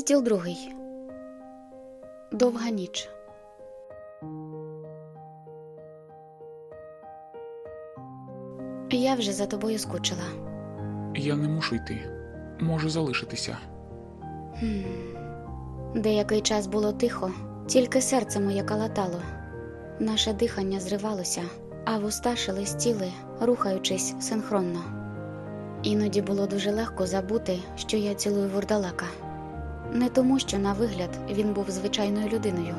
Розділ другий. Довга ніч. Я вже за тобою скучила. Я не мушу йти. Можу залишитися. Хм. Деякий час було тихо, тільки серце моє калатало. Наше дихання зривалося, а вуста шелестіли, рухаючись синхронно. Іноді було дуже легко забути, що я цілую вурдалака. Не тому, що на вигляд він був звичайною людиною.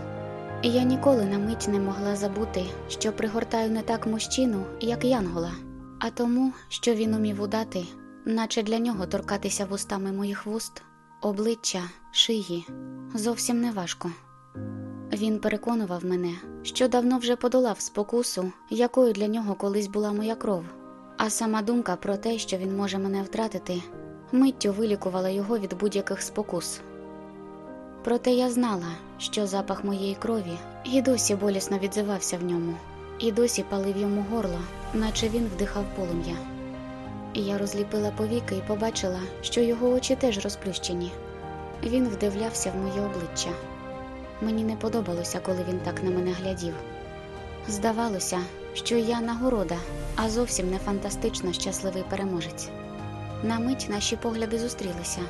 Я ніколи на мить не могла забути, що пригортаю не так мужчину, як Янгола, а тому, що він умів удати, наче для нього торкатися вустами моїх вуст, обличчя, шиї зовсім не важко. Він переконував мене, що давно вже подолав спокусу, якою для нього колись була моя кров, а сама думка про те, що він може мене втратити, миттю вилікувала його від будь-яких спокус. Проте я знала, що запах моєї крові і досі болісно відзивався в ньому, і досі палив йому горло, наче він вдихав полум'я. Я розліпила повіки і побачила, що його очі теж розплющені. Він вдивлявся в моє обличчя. Мені не подобалося, коли він так на мене глядів. Здавалося, що я нагорода, а зовсім не фантастично щасливий переможець. На мить наші погляди зустрілися.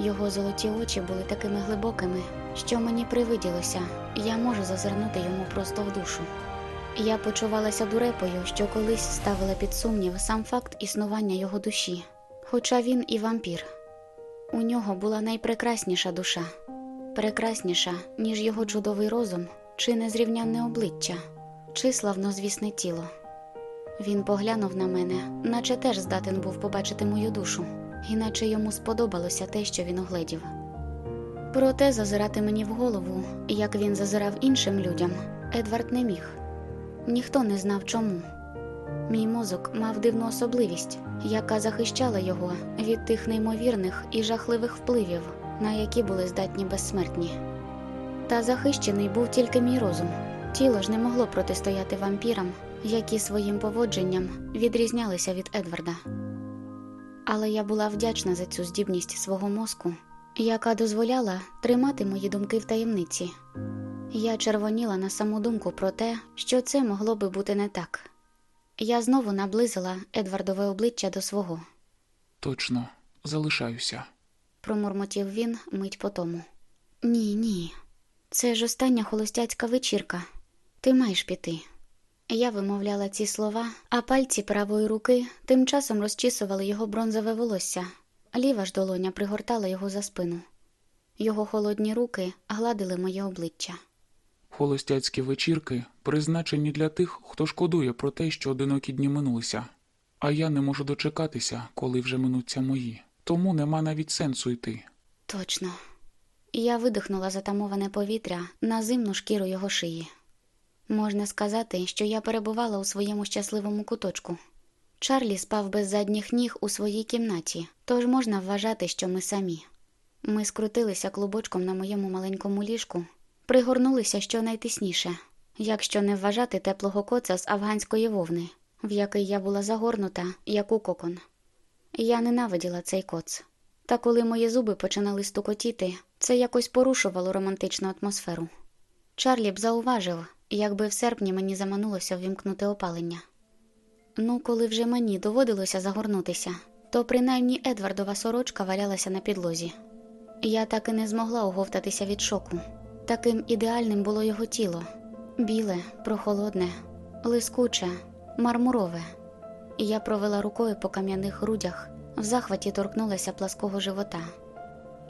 Його золоті очі були такими глибокими, що мені привиділося, я можу зазирнути йому просто в душу. Я почувалася дурепою, що колись ставила під сумнів сам факт існування його душі, хоча він і вампір. У нього була найпрекрасніша душа, прекрасніша, ніж його чудовий розум, чи незрівнянне обличчя, чи славнозвісне тіло. Він поглянув на мене, наче теж здатен був побачити мою душу іначе йому сподобалося те, що він угледів. Проте зазирати мені в голову, як він зазирав іншим людям, Едвард не міг. Ніхто не знав чому. Мій мозок мав дивну особливість, яка захищала його від тих неймовірних і жахливих впливів, на які були здатні безсмертні. Та захищений був тільки мій розум. Тіло ж не могло протистояти вампірам, які своїм поводженням відрізнялися від Едварда але я була вдячна за цю здібність свого мозку, яка дозволяла тримати мої думки в таємниці. Я червоніла на саму думку про те, що це могло би бути не так. Я знову наблизила Едвардове обличчя до свого. Точно, залишаюся. Промурмотів він мить по тому. Ні, ні, це ж остання холостяцька вечірка. Ти маєш піти. Я вимовляла ці слова, а пальці правої руки тим часом розчісували його бронзове волосся, ліва ж долоня пригортала його за спину. Його холодні руки гладили моє обличчя. Холостяцькі вечірки призначені для тих, хто шкодує про те, що одинокі дні минулися, а я не можу дочекатися, коли вже минуться мої, тому нема навіть сенсу йти. Точно. Я видихнула затамоване повітря на зимну шкіру його шиї. Можна сказати, що я перебувала у своєму щасливому куточку. Чарлі спав без задніх ніг у своїй кімнаті, тож можна вважати, що ми самі. Ми скрутилися клубочком на моєму маленькому ліжку, пригорнулися щонайтисніше, якщо не вважати теплого коца з афганської вовни, в який я була загорнута, як у кокон. Я ненавиділа цей коц. Та коли мої зуби починали стукотіти, це якось порушувало романтичну атмосферу. Чарлі б зауважив, якби в серпні мені заманулося ввімкнути опалення. Ну, коли вже мені доводилося загорнутися, то принаймні Едвардова сорочка валялася на підлозі. Я так і не змогла оговтатися від шоку. Таким ідеальним було його тіло біле, прохолодне, лискуче, мармурове. Я провела рукою по кам'яних грудях, в захваті торкнулася плаского живота.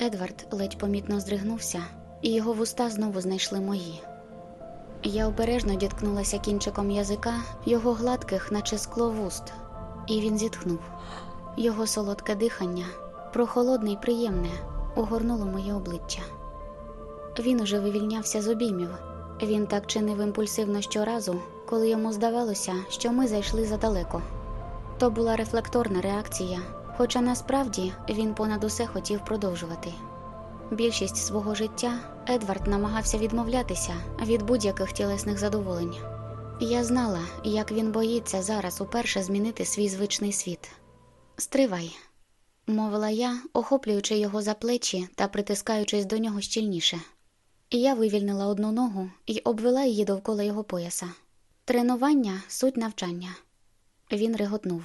Едвард ледь помітно здригнувся, і його вуста знову знайшли мої. Я обережно діткнулася кінчиком язика його гладких, наче скло вуст, і він зітхнув. Його солодке дихання, прохолодне й приємне, огорнуло моє обличчя. він уже вивільнявся з обіймів. Він так чинив імпульсивно щоразу, коли йому здавалося, що ми зайшли задалеко. То була рефлекторна реакція, хоча насправді він понад усе хотів продовжувати. Більшість свого життя Едвард намагався відмовлятися від будь-яких тілесних задоволень. Я знала, як він боїться зараз уперше змінити свій звичний світ. Стривай, мовила я, охоплюючи його за плечі та притискаючись до нього щільніше. Я вивільнила одну ногу і обвела її довкола його пояса. Тренування суть навчання. Він реготнув.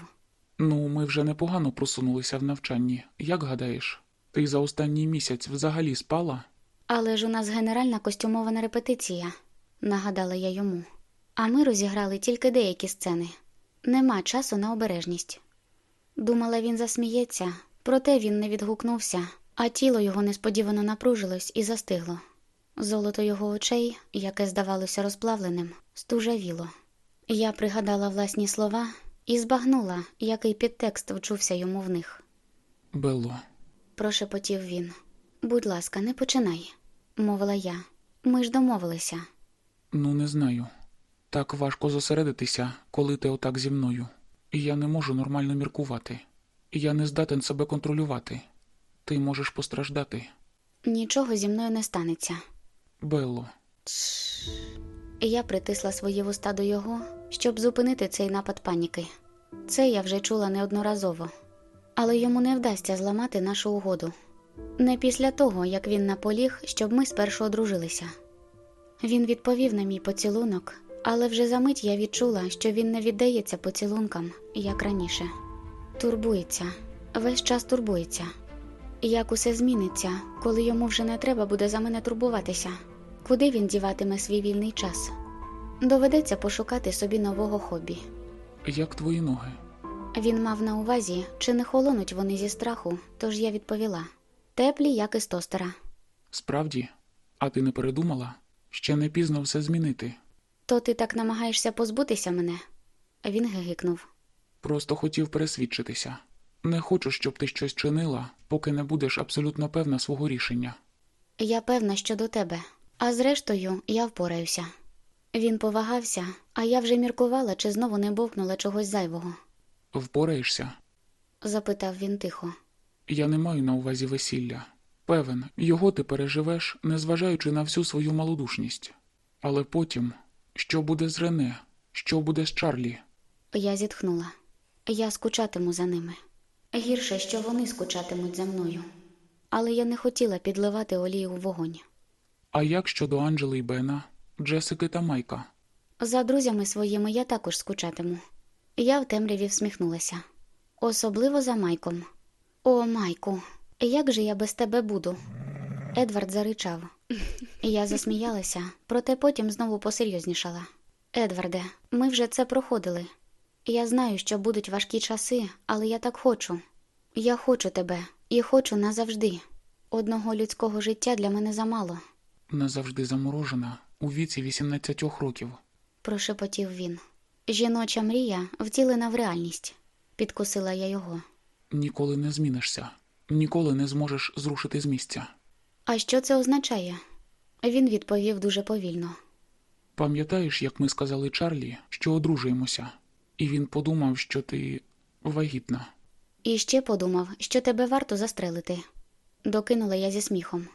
Ну, ми вже непогано просунулися в навчанні. Як гадаєш? Ти за останній місяць взагалі спала? Але ж у нас генеральна костюмована репетиція, нагадала я йому. А ми розіграли тільки деякі сцени. Нема часу на обережність. Думала, він засміється, проте він не відгукнувся, а тіло його несподівано напружилось і застигло. Золото його очей, яке здавалося розплавленим, стужавіло. Я пригадала власні слова і збагнула, який підтекст вчувся йому в них. Белло, Прошепотів він. Будь ласка, не починай, мовила я. Ми ж домовилися. ну не знаю. Так важко зосередитися, коли ти отак зі мною. Я не можу нормально міркувати. Я не здатен себе контролювати. Ти можеш постраждати. Нічого зі мною не станеться. Белло, Я притисла свої вуста до його, щоб зупинити цей напад паніки. Це я вже чула неодноразово, але йому не вдасться зламати нашу угоду. Не після того, як він наполіг, щоб ми спершу одружилися. Він відповів на мій поцілунок, але вже за мить я відчула, що він не віддається поцілункам, як раніше. Турбується, весь час турбується. Як усе зміниться, коли йому вже не треба буде за мене турбуватися? Куди він діватиме свій вільний час? Доведеться пошукати собі нового хобі. як твої ноги? Він мав на увазі, чи не холонуть вони зі страху, тож я відповіла: теплі, як із тостера. Справді? А ти не передумала? Ще не пізно все змінити. То ти так намагаєшся позбутися мене? Він гигикнув. Просто хотів пересвідчитися. Не хочу, щоб ти щось чинила, поки не будеш абсолютно певна свого рішення. Я певна, що до тебе, а зрештою я впораюся. Він повагався, а я вже міркувала, чи знову не бовкнула чогось зайвого. Впораєшся? запитав він тихо. Я не маю на увазі весілля. Певен, його ти переживеш, незважаючи на всю свою малодушність. Але потім, що буде з Рене, що буде з Чарлі? Я зітхнула. Я скучатиму за ними. Гірше, що вони скучатимуть за мною. Але я не хотіла підливати олію в вогонь. А як щодо Анджели і Бена, Джесики та Майка? За друзями своїми я також скучатиму. Я в темряві всміхнулася. Особливо за Майком. О, Майку, як же я без тебе буду? Едвард заричав. Я засміялася, проте потім знову посерйознішала. Едварде, ми вже це проходили. Я знаю, що будуть важкі часи, але я так хочу. Я хочу тебе і хочу назавжди. Одного людського життя для мене замало, Назавжди заморожена у віці 18 років. прошепотів він. Жіноча мрія втілена в реальність, підкусила я його. Ніколи не змінишся, ніколи не зможеш зрушити з місця. А що це означає? Він відповів дуже повільно. Пам'ятаєш, як ми сказали Чарлі, що одружуємося, і він подумав, що ти вагітна. І ще подумав, що тебе варто застрелити. Докинула я зі сміхом.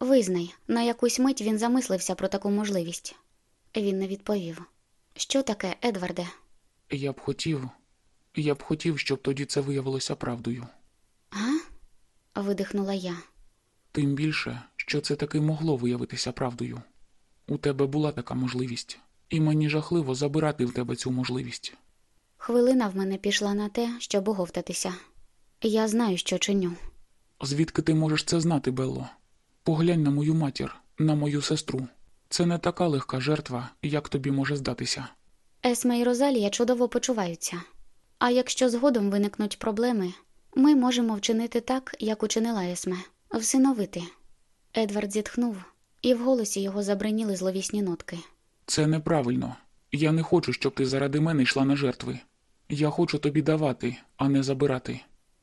Визнай, на якусь мить він замислився про таку можливість. Він не відповів. Що таке, Едварде? Я б хотів, я б хотів, щоб тоді це виявилося правдою. Га? видихнула я. Тим більше, що це таки могло виявитися правдою. У тебе була така можливість, і мені жахливо забирати в тебе цю можливість. Хвилина в мене пішла на те, щоб оговтатися. Я знаю, що чиню. Звідки ти можеш це знати, Белло? Поглянь на мою матір, на мою сестру. Це не така легка жертва, як тобі може здатися. Есме і Розалія чудово почуваються. А якщо згодом виникнуть проблеми, ми можемо вчинити так, як учинила Есме всиновити. Едвард зітхнув, і в голосі його забриніли зловісні нотки. Це неправильно. Я не хочу, щоб ти заради мене йшла на жертви. Я хочу тобі давати, а не забирати.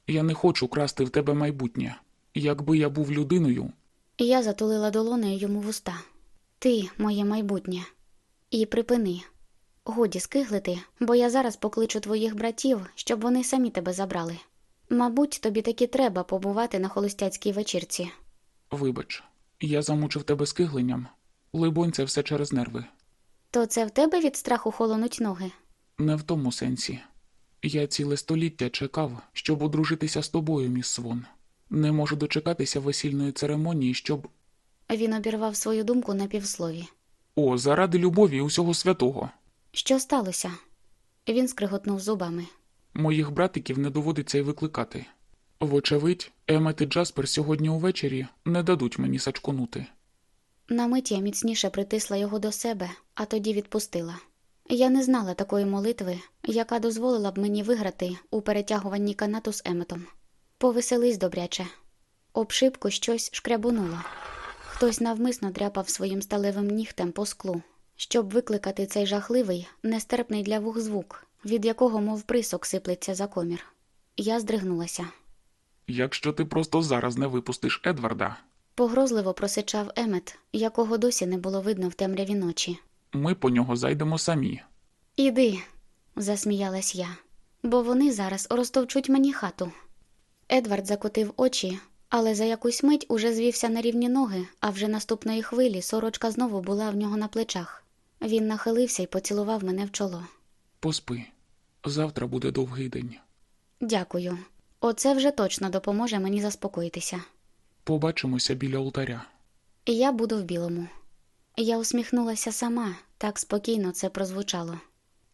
Я не хочу красти в тебе майбутнє. Якби я був людиною, Я затулила долонею йому вуста. Ти, моє майбутнє. І припини. Годі скиглити, бо я зараз покличу твоїх братів, щоб вони самі тебе забрали. Мабуть, тобі таки треба побувати на холостяцькій вечірці. Вибач, я замучив тебе скигленням. Либонь, це все через нерви. То це в тебе від страху холонуть ноги? Не в тому сенсі. Я ціле століття чекав, щоб одружитися з тобою, міс Свон. Не можу дочекатися весільної церемонії, щоб. Він обірвав свою думку на півслові. О, заради любові і усього святого. Що сталося? Він скриготнув зубами. Моїх братиків не доводиться й викликати. Вочевидь, Емет і Джаспер сьогодні увечері не дадуть мені сачконути. На мить я міцніше притисла його до себе, а тоді відпустила. Я не знала такої молитви, яка дозволила б мені виграти у перетягуванні канату з Еметом. Повеселись добряче. Обшибку щось шкрябунуло. Хтось навмисно дряпав своїм сталевим нігтем по склу, щоб викликати цей жахливий, нестерпний для вух звук, від якого, мов присок, сиплеться за комір. Я здригнулася. Якщо ти просто зараз не випустиш Едварда, Погрозливо просичав Емет, якого досі не було видно в темряві ночі. ми по нього зайдемо самі. Іди, засміялась я, бо вони зараз розтовчуть мені хату. Едвард закотив очі, але за якусь мить уже звівся на рівні ноги, а вже наступної хвилі сорочка знову була в нього на плечах. Він нахилився і поцілував мене в чоло. Поспи. Завтра буде довгий день. Дякую. Оце вже точно допоможе мені заспокоїтися. Побачимося біля алтаря. Я буду в білому. Я усміхнулася сама, так спокійно це прозвучало.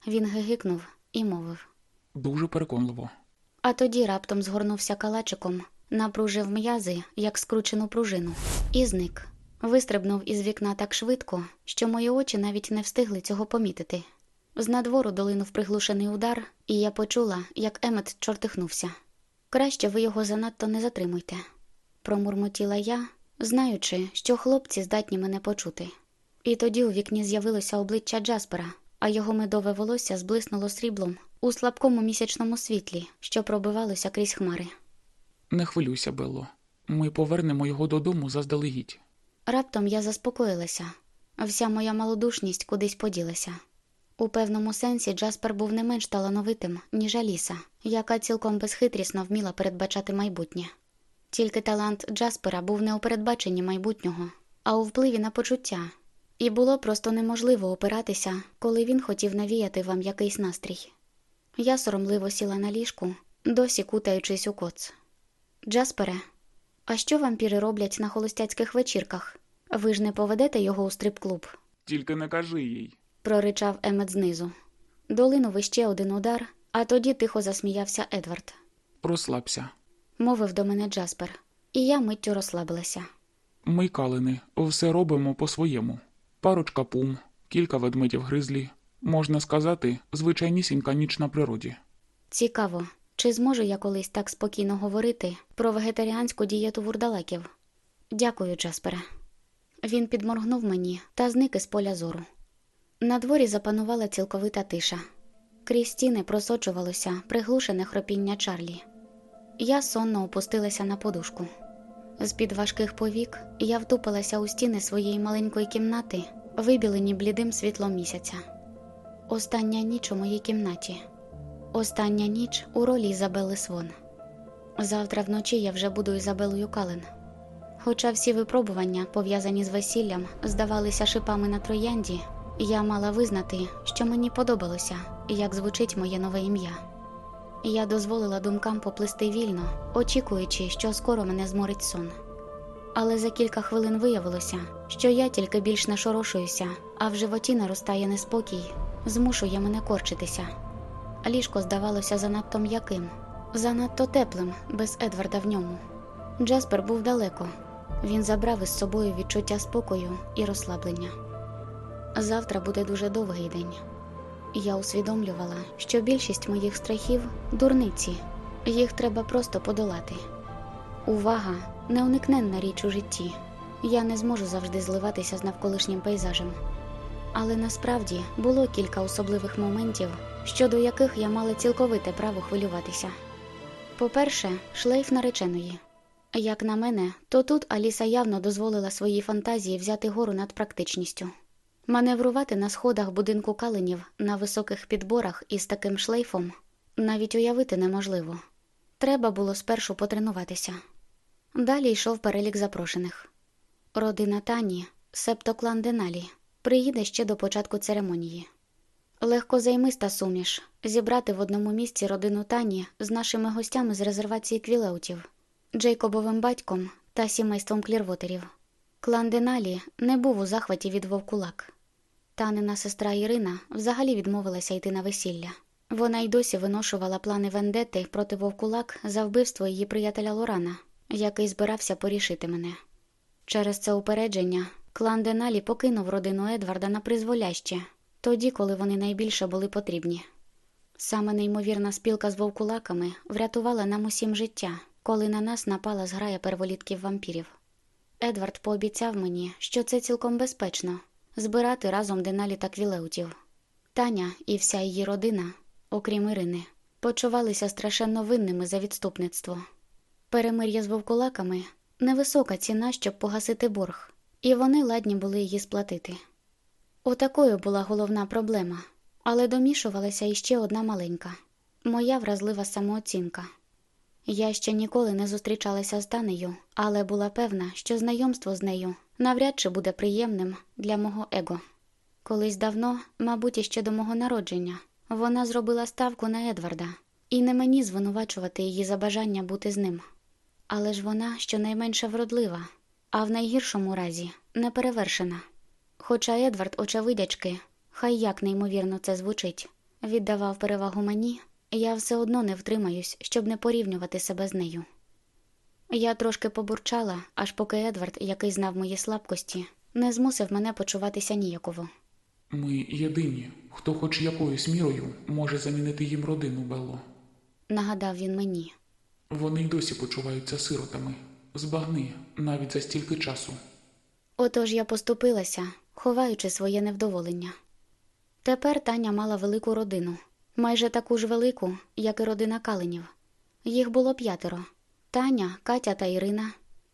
Він гигикнув і мовив. Дуже переконливо. А тоді раптом згорнувся калачиком, напружив м'язи, як скручену пружину, і зник. Вистрибнув із вікна так швидко, що мої очі навіть не встигли цього помітити. З надвору долинув приглушений удар, і я почула, як Емет чортихнувся. Краще ви його занадто не затримуйте, промурмотіла я, знаючи, що хлопці здатні мене почути. І тоді у вікні з'явилося обличчя Джаспера, а його медове волосся зблиснуло сріблом у слабкому місячному світлі, що пробивалося крізь хмари. Не хвилюйся, Белло. Ми повернемо його додому заздалегідь. Раптом я заспокоїлася, вся моя малодушність кудись поділася. У певному сенсі Джаспер був не менш талановитим, ніж Аліса, яка цілком безхитрісно вміла передбачати майбутнє. Тільки талант Джаспера був не у передбаченні майбутнього, а у впливі на почуття, і було просто неможливо опиратися, коли він хотів навіяти вам якийсь настрій. Я соромливо сіла на ліжку, досі кутаючись у коц. Джаспере, а що вампіри роблять на холостяцьких вечірках? Ви ж не поведете його у стрип-клуб? Тільки не кажи їй. проричав Емет знизу. Долинув іще один удар, а тоді тихо засміявся Едвард. Розслабся. Мовив до мене Джаспер, і я миттю розслабилася. Ми, калини, все робимо по-своєму. Парочка пум, кілька ведмедів гризлі. Можна сказати, звичайнісінька ніч на природі. Цікаво, чи зможу я колись так спокійно говорити про вегетаріанську дієту вурдалаків? Дякую, Джаспере. Він підморгнув мені та зник із поля зору. На дворі запанувала цілковита тиша. Крізь стіни просочувалося приглушене хропіння Чарлі. Я сонно опустилася на подушку. З-під важких повік я втупилася у стіни своєї маленької кімнати, вибілені блідим світлом місяця. Остання ніч у моїй кімнаті. Остання ніч у ролі Ізабели Свон. Завтра вночі я вже буду Ізабелою Кален. Хоча всі випробування, пов'язані з весіллям, здавалися шипами на троянді, я мала визнати, що мені подобалося, як звучить моє нове ім'я. Я дозволила думкам поплисти вільно, очікуючи, що скоро мене зморить сон. Але за кілька хвилин виявилося, що я тільки більш нашорошуюся, а в животі наростає неспокій, змушує мене корчитися. Ліжко здавалося занадто м'яким, занадто теплим, без Едварда в ньому. Джаспер був далеко. Він забрав із собою відчуття спокою і розслаблення. Завтра буде дуже довгий день. Я усвідомлювала, що більшість моїх страхів дурниці, їх треба просто подолати. Увага неуникненна річ у житті. Я не зможу завжди зливатися з навколишнім пейзажем. Але насправді було кілька особливих моментів, щодо яких я мала цілковите право хвилюватися. По-перше, шлейф нареченої. Як на мене, то тут Аліса явно дозволила своїй фантазії взяти гору над практичністю. Маневрувати на сходах будинку каленів на високих підборах із таким шлейфом навіть уявити неможливо. Треба було спершу потренуватися. Далі йшов перелік запрошених. Родина Тані, септо клан Деналі, приїде ще до початку церемонії. Легкозаймиста суміш зібрати в одному місці родину Тані з нашими гостями з резервації Квілеутів, Джейкобовим батьком та сімейством клірвотерів. Клан Деналі не був у захваті від вовкулак. Танина сестра Ірина взагалі відмовилася йти на весілля. Вона й досі виношувала плани вендети проти вовкулак за вбивство її приятеля Лорана, який збирався порішити мене. Через це упередження клан Деналі покинув родину Едварда на призволяще, тоді, коли вони найбільше були потрібні. Саме неймовірна спілка з вовкулаками врятувала нам усім життя, коли на нас напала зграя перволітків вампірів. Едвард пообіцяв мені, що це цілком безпечно збирати разом Деналі та Квілеутів. Таня і вся її родина, окрім Ірини, почувалися страшенно винними за відступництво. Перемир'я з вовкулаками невисока ціна, щоб погасити борг, і вони ладні були її сплатити. Отакою була головна проблема, але домішувалася іще одна маленька моя вразлива самооцінка. Я ще ніколи не зустрічалася з Танею, але була певна, що знайомство з нею навряд чи буде приємним для мого его. Колись давно, мабуть, іще до мого народження, вона зробила ставку на Едварда, і не мені звинувачувати її за бажання бути з ним. Але ж вона щонайменше вродлива, а в найгіршому разі неперевершена. Хоча Едвард, очевидячки, хай як неймовірно це звучить, віддавав перевагу мені, я все одно не втримаюсь, щоб не порівнювати себе з нею. Я трошки побурчала, аж поки Едвард, який знав мої слабкості, не змусив мене почуватися ніяково. Ми єдині, хто хоч якоюсь мірою може замінити їм родину, Белло. Нагадав він мені. Вони й досі почуваються сиротами. Збагни навіть за стільки часу. Отож я поступилася, ховаючи своє невдоволення. Тепер Таня мала велику родину, майже таку ж велику, як і родина Каленів. Їх було п'ятеро Таня, Катя та Ірина.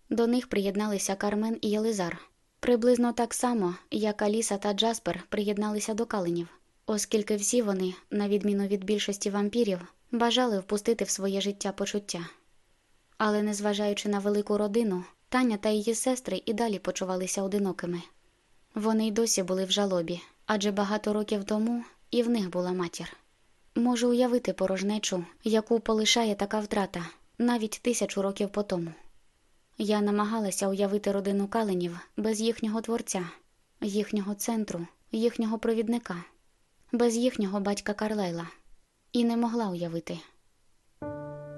До них приєдналися Кармен і Єлизар. Приблизно так само, як Аліса та Джаспер приєдналися до Каленів, оскільки всі вони, на відміну від більшості вампірів, бажали впустити в своє життя почуття. Але, незважаючи на велику родину, Таня та її сестри і далі почувалися одинокими. Вони й досі були в жалобі, адже багато років тому і в них була матір. Можу уявити порожнечу, яку полишає така втрата, навіть тисячу років по тому. Я намагалася уявити родину каленів без їхнього творця, їхнього центру, їхнього провідника, без їхнього батька Карлайла, і не могла уявити.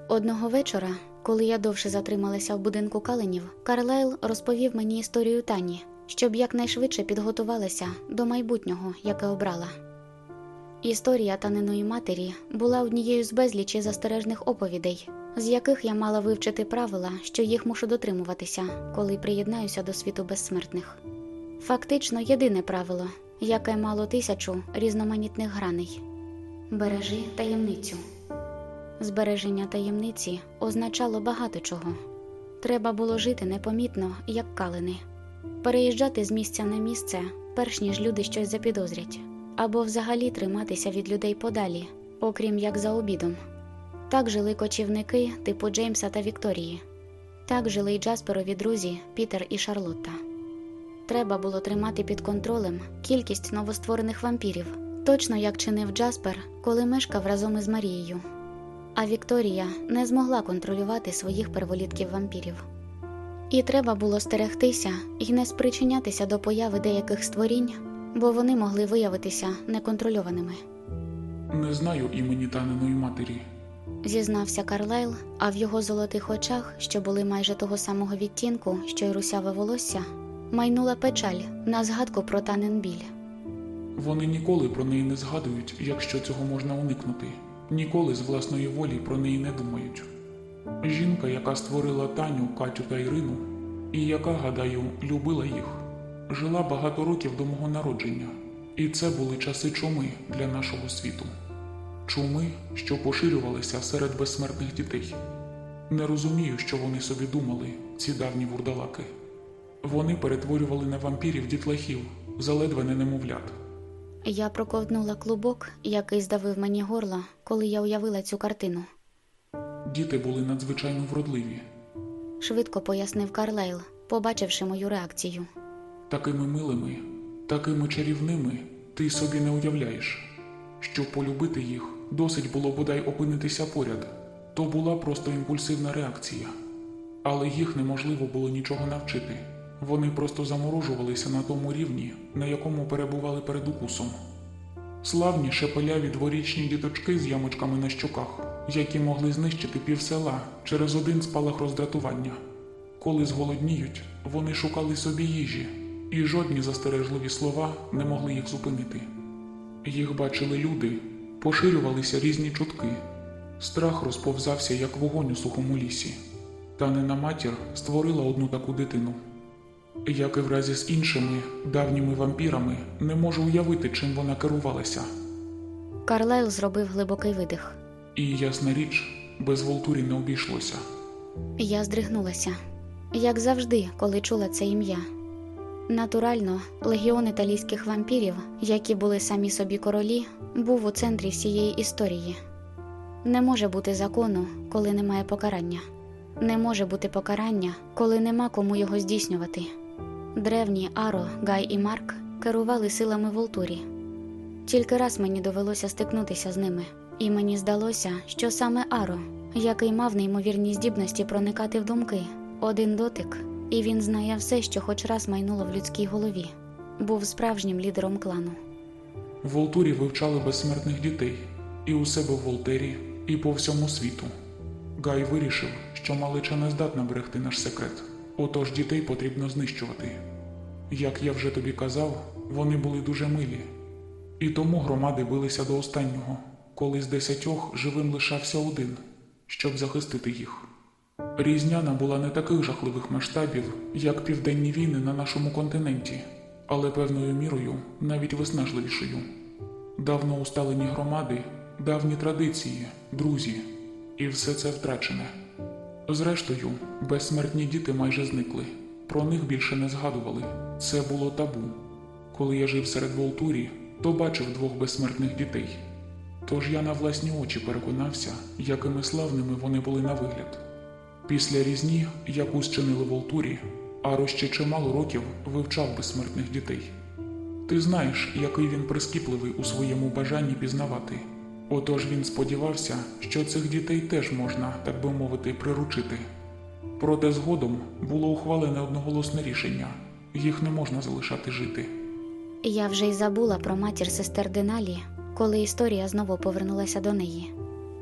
Одного вечора, коли я довше затрималася в будинку каленів, Карлайл розповів мені історію Тані, щоб якнайшвидше підготувалася до майбутнього, яке обрала. Історія таниної матері була однією з безлічі застережних оповідей, з яких я мала вивчити правила, що їх мушу дотримуватися, коли приєднаюся до світу безсмертних. Фактично єдине правило, яке мало тисячу різноманітних граней бережи таємницю. Збереження таємниці означало багато чого. Треба було жити непомітно, як калини, переїжджати з місця на місце, перш ніж люди щось запідозрять, або взагалі триматися від людей подалі, окрім як за обідом. Так жили кочівники типу Джеймса та Вікторії. Так жили й Джасперові друзі Пітер і Шарлотта. Треба було тримати під контролем кількість новостворених вампірів, точно як чинив Джаспер, коли мешкав разом із Марією. А Вікторія не змогла контролювати своїх перволітків вампірів. І треба було стерегтися і не спричинятися до появи деяких створінь, бо вони могли виявитися неконтрольованими. Не знаю імені таниної матері. Зізнався Карлайл, а в його золотих очах, що були майже того самого відтінку, що й русяве волосся, майнула печаль на згадку про танен біль. Вони ніколи про неї не згадують, якщо цього можна уникнути. Ніколи з власної волі про неї не думають. Жінка, яка створила Таню, Катю та Ірину, і яка, гадаю, любила їх, жила багато років до мого народження, і це були часи чуми для нашого світу. Чуми, що поширювалися серед безсмертних дітей. Не розумію, що вони собі думали, ці давні вурдалаки. Вони перетворювали на вампірів дітлахів, заледве не немовлят. Я проковтнула клубок, який здавив мені горло, коли я уявила цю картину. Діти були надзвичайно вродливі, Швидко пояснив Карлайл, побачивши мою реакцію. такими милими, такими чарівними ти собі не уявляєш. Щоб полюбити їх, досить було бодай опинитися поряд. То була просто імпульсивна реакція. Але їх неможливо було нічого навчити. Вони просто заморожувалися на тому рівні, на якому перебували перед укусом. Славні шепеляві дворічні діточки з ямочками на щоках, які могли знищити пів села через один спалах роздратування. Коли зголодніють, вони шукали собі їжі, і жодні застережливі слова не могли їх зупинити. Їх бачили люди, поширювалися різні чутки. Страх розповзався, як вогонь у сухому лісі. Та нена матір створила одну таку дитину. Як і в разі з іншими давніми вампірами, не можу уявити, чим вона керувалася. Карлайл зробив глибокий видих. І ясна річ, без Волтурі не обійшлося. Я здригнулася, як завжди, коли чула це ім'я. Натурально, легіон італійських вампірів, які були самі собі королі, був у центрі всієї історії. Не може бути закону, коли немає покарання. Не може бути покарання, коли нема кому його здійснювати. Древні Аро, Гай і Марк керували силами Волтурі. Тільки раз мені довелося стикнутися з ними, і мені здалося, що саме Аро, який мав неймовірні здібності проникати в думки, один дотик, і він знає все, що хоч раз майнуло в людській голові, був справжнім лідером клану. В Волтурі вивчали безсмертних дітей і у себе в Волтері, і по всьому світу. Гай вирішив, що малича не здатна берегти наш секрет, отож дітей потрібно знищувати. Як я вже тобі казав, вони були дуже милі, і тому громади билися до останнього, коли з десятьох живим лишався один, щоб захистити їх. Різняна була не таких жахливих масштабів, як південні війни на нашому континенті, але певною мірою навіть виснажливішою. Давно усталені громади, давні традиції, друзі, і все це втрачене. Зрештою, безсмертні діти майже зникли, про них більше не згадували. Це було табу. Коли я жив серед Волтурі, то бачив двох безсмертних дітей. Тож я на власні очі переконався, якими славними вони були на вигляд. Після різні, яку зчинили Волтурі, Аро ще чимало років вивчав безсмертних дітей. Ти знаєш, який він прискіпливий у своєму бажанні пізнавати. Отож він сподівався, що цих дітей теж можна, так би мовити, приручити. Проте згодом було ухвалене одноголосне рішення їх не можна залишати жити. Я вже й забула про матір сестер Деналі, коли історія знову повернулася до неї,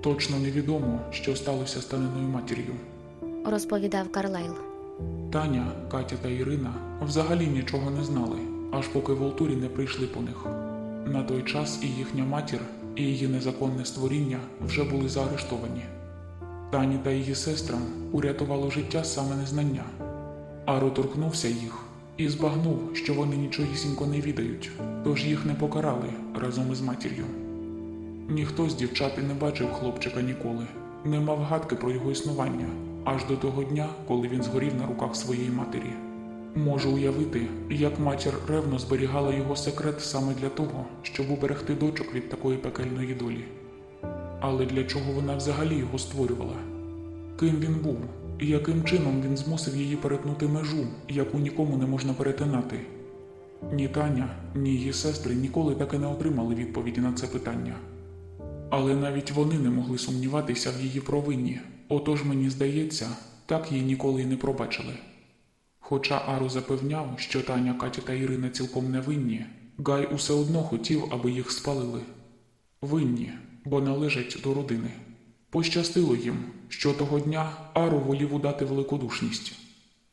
Точно невідомо, що сталося з Таниною матір'ю. розповідав Карлайл. Таня, Катя та Ірина взагалі нічого не знали, аж поки Волтурі не прийшли по них. На той час і їхня матір, і її незаконне створіння вже були заарештовані. Тані та її сестрам урятувало життя саме незнання. Аро торкнувся їх і збагнув, що вони нічогісінько не відають, тож їх не покарали разом із матір'ю. Ніхто з дівчат і не бачив хлопчика ніколи, не мав гадки про його існування, аж до того дня, коли він згорів на руках своєї матері. Можу уявити, як матір ревно зберігала його секрет саме для того, щоб уберегти дочок від такої пекельної долі. Але для чого вона взагалі його створювала? Ким він був, і яким чином він змусив її перетнути межу, яку нікому не можна перетинати? Ні Таня, ні її сестри ніколи так і не отримали відповіді на це питання. Але навіть вони не могли сумніватися в її провині, отож мені здається, так її ніколи й не пробачили. Хоча Ару запевняв, що Таня, Катя та Ірина цілком не винні, Гай усе одно хотів, аби їх спалили. Винні, бо належать до родини. Пощастило їм, що того дня Ару волів удати великодушність.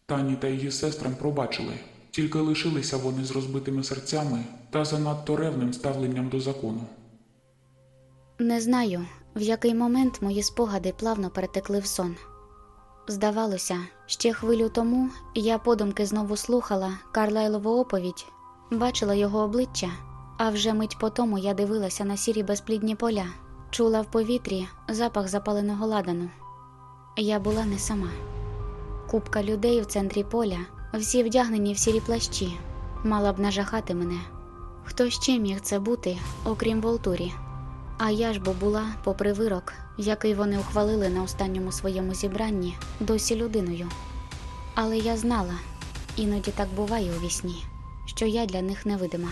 Тані та її сестрам пробачили, тільки лишилися вони з розбитими серцями та занадто ревним ставленням до закону. Не знаю, в який момент мої спогади плавно перетекли в сон. Здавалося, ще хвилю тому я подумки знову слухала Карлайлову оповідь, бачила його обличчя, а вже мить по тому я дивилася на сірі безплідні поля, чула в повітрі запах запаленого ладану. Я була не сама. Купка людей в центрі поля, всі вдягнені в сірі плащі, мала б нажахати мене. Хто ще міг це бути, окрім Волтурі? А я ж бо була, попри вирок, який вони ухвалили на останньому своєму зібранні, досі людиною. Але я знала, іноді так буває у вісні, що я для них невидима.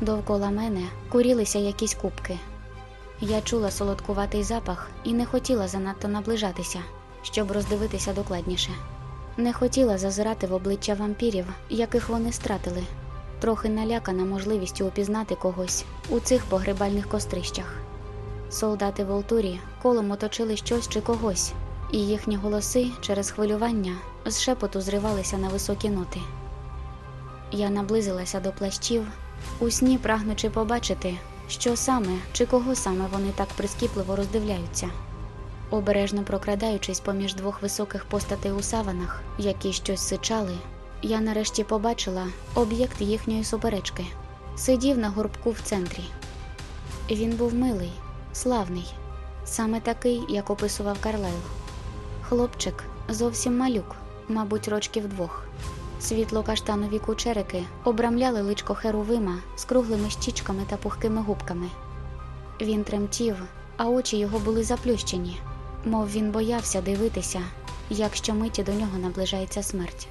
Довкола мене курілися якісь кубки. Я чула солодкуватий запах і не хотіла занадто наближатися, щоб роздивитися докладніше. Не хотіла зазирати в обличчя вампірів, яких вони стратили, трохи налякана можливістю упізнати когось у цих погребальних кострищах. Солдати Волтурі колом оточили щось чи когось, і їхні голоси через хвилювання з шепоту зривалися на високі ноти. Я наблизилася до плащів, у сні прагнучи побачити, що саме чи кого саме вони так прискіпливо роздивляються. Обережно прокрадаючись поміж двох високих постатей у саванах, які щось сичали, я нарешті побачила об'єкт їхньої суперечки. Сидів на горбку в центрі. Він був милий, славний, саме такий, як описував Карлайл. Хлопчик зовсім малюк, мабуть, рочків двох. Світло-каштанові кучерики обрамляли личко Херувима з круглими щічками та пухкими губками. Він тремтів, а очі його були заплющені, мов він боявся дивитися, як щомиті до нього наближається смерть.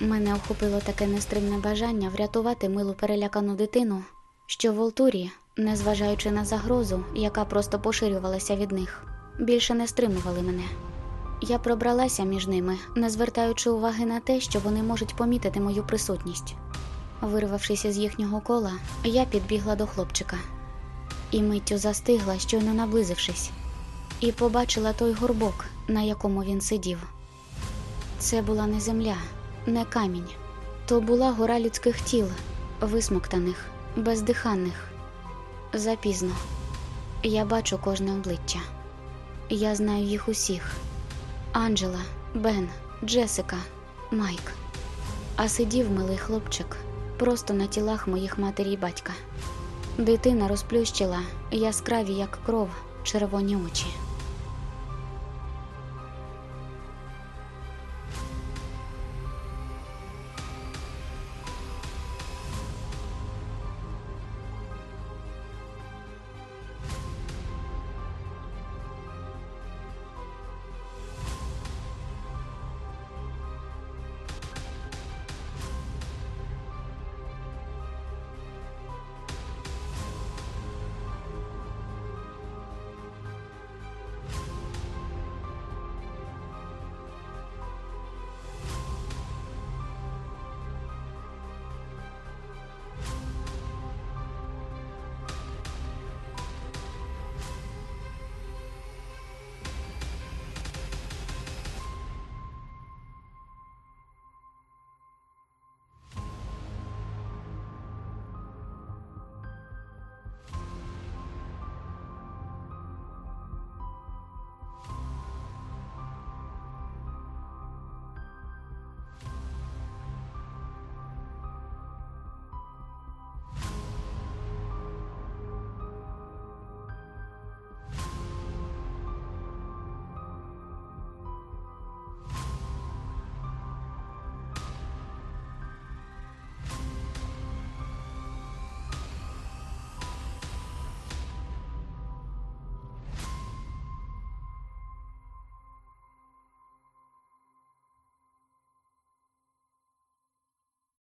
Мене охопило таке нестримне бажання врятувати милу перелякану дитину, що Волтурі, незважаючи на загрозу, яка просто поширювалася від них, більше не стримували мене. Я пробралася між ними, не звертаючи уваги на те, що вони можуть помітити мою присутність. Вирвавшись із їхнього кола, я підбігла до хлопчика і миттю застигла, щойно наблизившись, і побачила той горбок, на якому він сидів. Це була не земля, не камінь, то була гора людських тіл, висмоктаних, бездиханних. Запізно. Я бачу кожне обличчя. Я знаю їх усіх. Анджела, Бен, Джесика, Майк. А сидів милий хлопчик просто на тілах моїх матері й батька. Дитина розплющила яскраві, як кров, червоні очі.